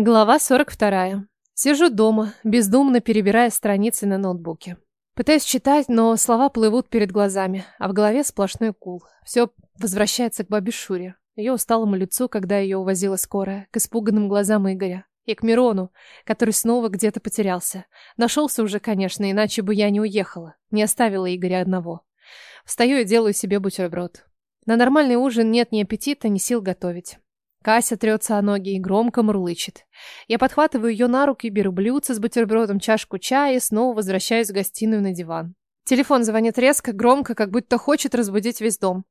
Глава 42. Сижу дома, бездумно перебирая страницы на ноутбуке. Пытаюсь читать, но слова плывут перед глазами, а в голове сплошной кул. Все возвращается к бабе Шуре, ее усталому лицу, когда ее увозила скорая, к испуганным глазам Игоря, и к Мирону, который снова где-то потерялся. Нашелся уже, конечно, иначе бы я не уехала, не оставила Игоря одного. Встаю и делаю себе бутерброд. На нормальный ужин нет ни аппетита, ни сил готовить. Кася трется о ноги и громко мурлычет. Я подхватываю ее на руки, беру блюдце с бутербродом, чашку чая и снова возвращаюсь в гостиную на диван. Телефон звонит резко, громко, как будто хочет разбудить весь дом.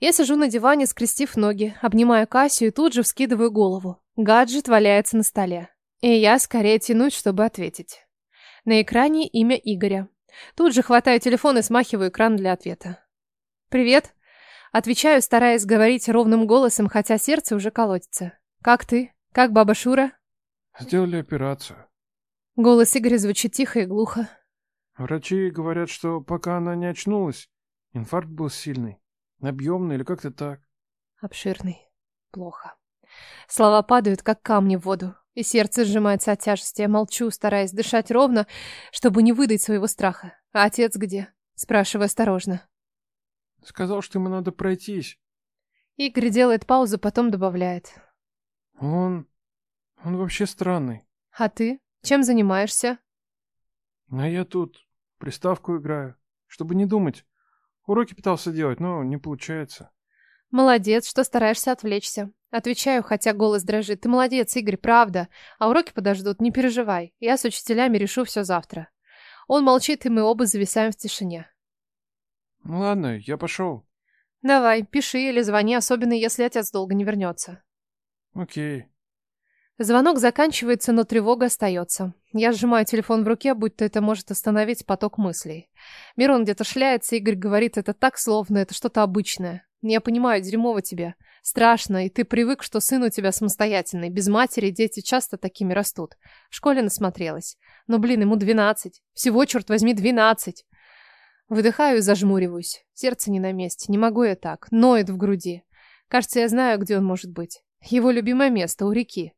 Я сижу на диване, скрестив ноги, обнимаю Касю и тут же вскидываю голову. Гаджет валяется на столе. И я скорее тянусь, чтобы ответить. На экране имя Игоря. Тут же хватаю телефон и смахиваю экран для ответа. «Привет», Отвечаю, стараясь говорить ровным голосом, хотя сердце уже колотится. «Как ты? Как баба Шура?» «Сделали операцию». Голос Игоря звучит тихо и глухо. Врачи говорят, что пока она не очнулась, инфаркт был сильный. Объемный или как-то так. Обширный. Плохо. Слова падают, как камни в воду, и сердце сжимается от тяжести. Я молчу, стараясь дышать ровно, чтобы не выдать своего страха. «А отец где?» Спрашиваю осторожно. Сказал, что ему надо пройтись. Игорь делает паузу, потом добавляет. Он... он вообще странный. А ты? Чем занимаешься? А я тут приставку играю, чтобы не думать. Уроки пытался делать, но не получается. Молодец, что стараешься отвлечься. Отвечаю, хотя голос дрожит. Ты молодец, Игорь, правда. А уроки подождут, не переживай. Я с учителями решу все завтра. Он молчит, и мы оба зависаем в тишине. Ну ладно, я пошел. Давай, пиши или звони, особенно если отец долго не вернется. Окей. Звонок заканчивается, но тревога остается. Я сжимаю телефон в руке, будто это может остановить поток мыслей. Мирон где-то шляется, Игорь говорит это так, словно это что-то обычное. Я понимаю, дерьмово тебе. Страшно, и ты привык, что сын у тебя самостоятельный. Без матери дети часто такими растут. В школе насмотрелась. Но, блин, ему двенадцать. Всего, черт возьми, двенадцать. Выдыхаю и зажмуриваюсь. Сердце не на месте. Не могу я так. Ноет в груди. Кажется, я знаю, где он может быть. Его любимое место у реки.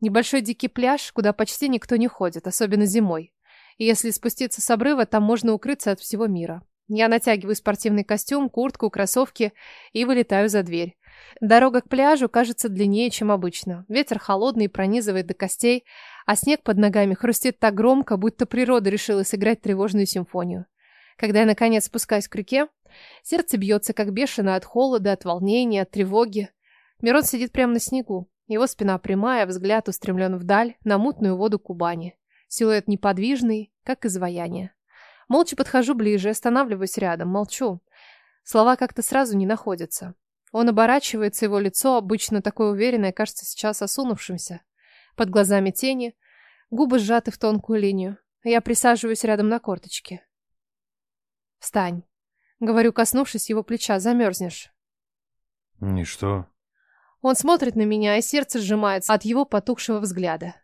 Небольшой дикий пляж, куда почти никто не ходит, особенно зимой. И если спуститься с обрыва, там можно укрыться от всего мира. Я натягиваю спортивный костюм, куртку, кроссовки и вылетаю за дверь. Дорога к пляжу кажется длиннее, чем обычно. Ветер холодный пронизывает до костей, а снег под ногами хрустит так громко, будто природа решила сыграть тревожную симфонию. Когда я, наконец, спускаюсь к реке, сердце бьется как бешено от холода, от волнения, от тревоги. Мирон сидит прямо на снегу. Его спина прямая, взгляд устремлен вдаль, на мутную воду Кубани. Силуэт неподвижный, как изваяние. Молча подхожу ближе, останавливаюсь рядом, молчу. Слова как-то сразу не находятся. Он оборачивается, его лицо, обычно такое уверенное, кажется сейчас осунувшимся. Под глазами тени, губы сжаты в тонкую линию. Я присаживаюсь рядом на корточке. Встань. Говорю, коснувшись его плеча, замерзнешь. И что? Он смотрит на меня, и сердце сжимается от его потухшего взгляда.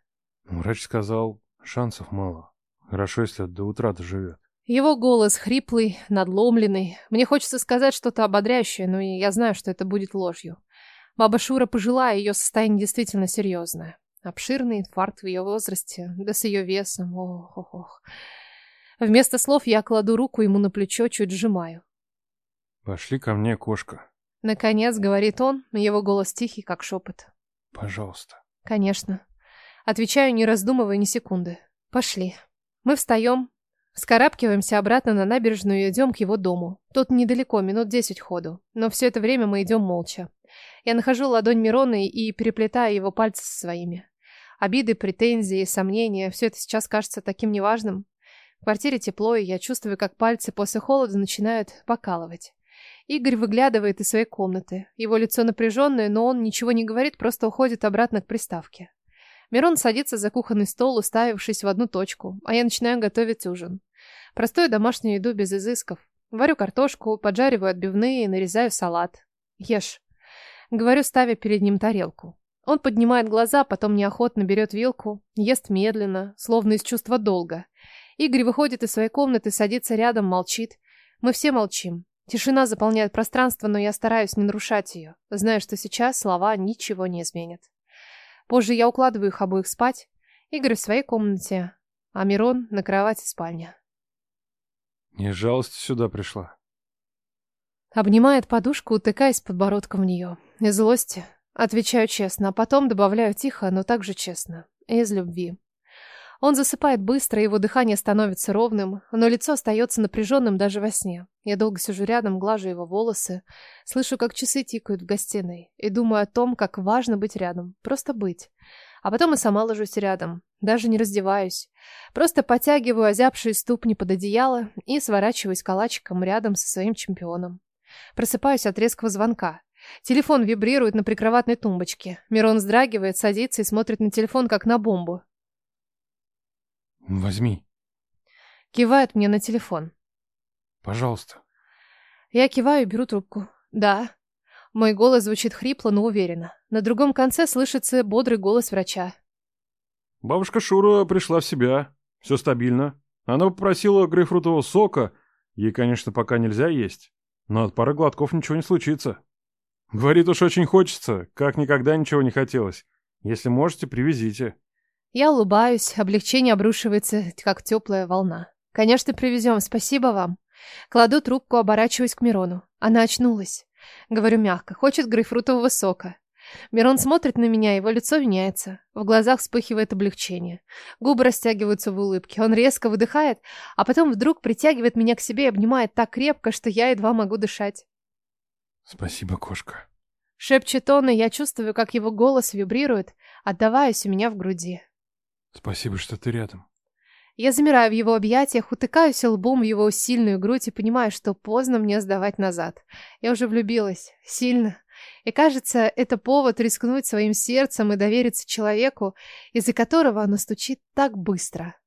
Врач сказал, шансов мало. Хорошо, если до утра доживет. Его голос хриплый, надломленный. Мне хочется сказать что-то ободряющее, но я знаю, что это будет ложью. Баба Шура пожилая, ее состояние действительно серьезное. Обширный инфаркт в ее возрасте, да с ее весом. Ох, ох, ох. Вместо слов я кладу руку ему на плечо, чуть сжимаю. «Пошли ко мне, кошка». Наконец, говорит он, его голос тихий, как шепот. «Пожалуйста». «Конечно». Отвечаю, не раздумывая ни секунды. «Пошли». Мы встаем, вскарабкиваемся обратно на набережную и идем к его дому. Тут недалеко, минут десять ходу. Но все это время мы идем молча. Я нахожу ладонь Мирона и переплетаю его пальцы со своими. Обиды, претензии, сомнения – все это сейчас кажется таким неважным. В квартире тепло, и я чувствую, как пальцы после холода начинают покалывать. Игорь выглядывает из своей комнаты. Его лицо напряженное, но он ничего не говорит, просто уходит обратно к приставке. Мирон садится за кухонный стол, уставившись в одну точку, а я начинаю готовить ужин. Простую домашнюю еду без изысков. Варю картошку, поджариваю отбивные и нарезаю салат. Ешь. Говорю, ставя перед ним тарелку. Он поднимает глаза, потом неохотно берет вилку, ест медленно, словно из чувства долга. Игорь выходит из своей комнаты, садится рядом, молчит. Мы все молчим. Тишина заполняет пространство, но я стараюсь не нарушать ее, зная, что сейчас слова ничего не изменят. Позже я укладываю их обоих спать. Игорь в своей комнате, а Мирон на кровати спальня. Не жалости сюда пришла. Обнимает подушку, утыкаясь подбородком в нее. Из злости. Отвечаю честно, а потом добавляю тихо, но также честно. Из любви. Он засыпает быстро, его дыхание становится ровным, но лицо остается напряженным даже во сне. Я долго сижу рядом, глажу его волосы, слышу, как часы тикают в гостиной, и думаю о том, как важно быть рядом, просто быть. А потом и сама ложусь рядом, даже не раздеваюсь. Просто подтягиваю озябшие ступни под одеяло и сворачиваюсь калачиком рядом со своим чемпионом. Просыпаюсь от резкого звонка. Телефон вибрирует на прикроватной тумбочке. Мирон вздрагивает, садится и смотрит на телефон, как на бомбу. Возьми. Кивает мне на телефон. Пожалуйста. Я киваю и беру трубку. Да. Мой голос звучит хрипло, но уверенно. На другом конце слышится бодрый голос врача. Бабушка Шура пришла в себя. Все стабильно. Она попросила грейпфрутового сока. Ей, конечно, пока нельзя есть. Но от пары глотков ничего не случится. Говорит уж очень хочется, как никогда ничего не хотелось. Если можете, привезите. Я улыбаюсь, облегчение обрушивается, как теплая волна. Конечно, привезем, спасибо вам. Кладу трубку, оборачиваюсь к Мирону. Она очнулась. Говорю мягко, хочет грейпфрутового сока. Мирон смотрит на меня, его лицо меняется. В глазах вспыхивает облегчение. Губы растягиваются в улыбке. Он резко выдыхает, а потом вдруг притягивает меня к себе и обнимает так крепко, что я едва могу дышать. Спасибо, кошка. Шепчет он, и я чувствую, как его голос вибрирует, отдаваясь у меня в груди. Спасибо, что ты рядом. Я замираю в его объятиях, утыкаюсь лбом в его сильную грудь и понимаю, что поздно мне сдавать назад. Я уже влюбилась. Сильно. И кажется, это повод рискнуть своим сердцем и довериться человеку, из-за которого оно стучит так быстро.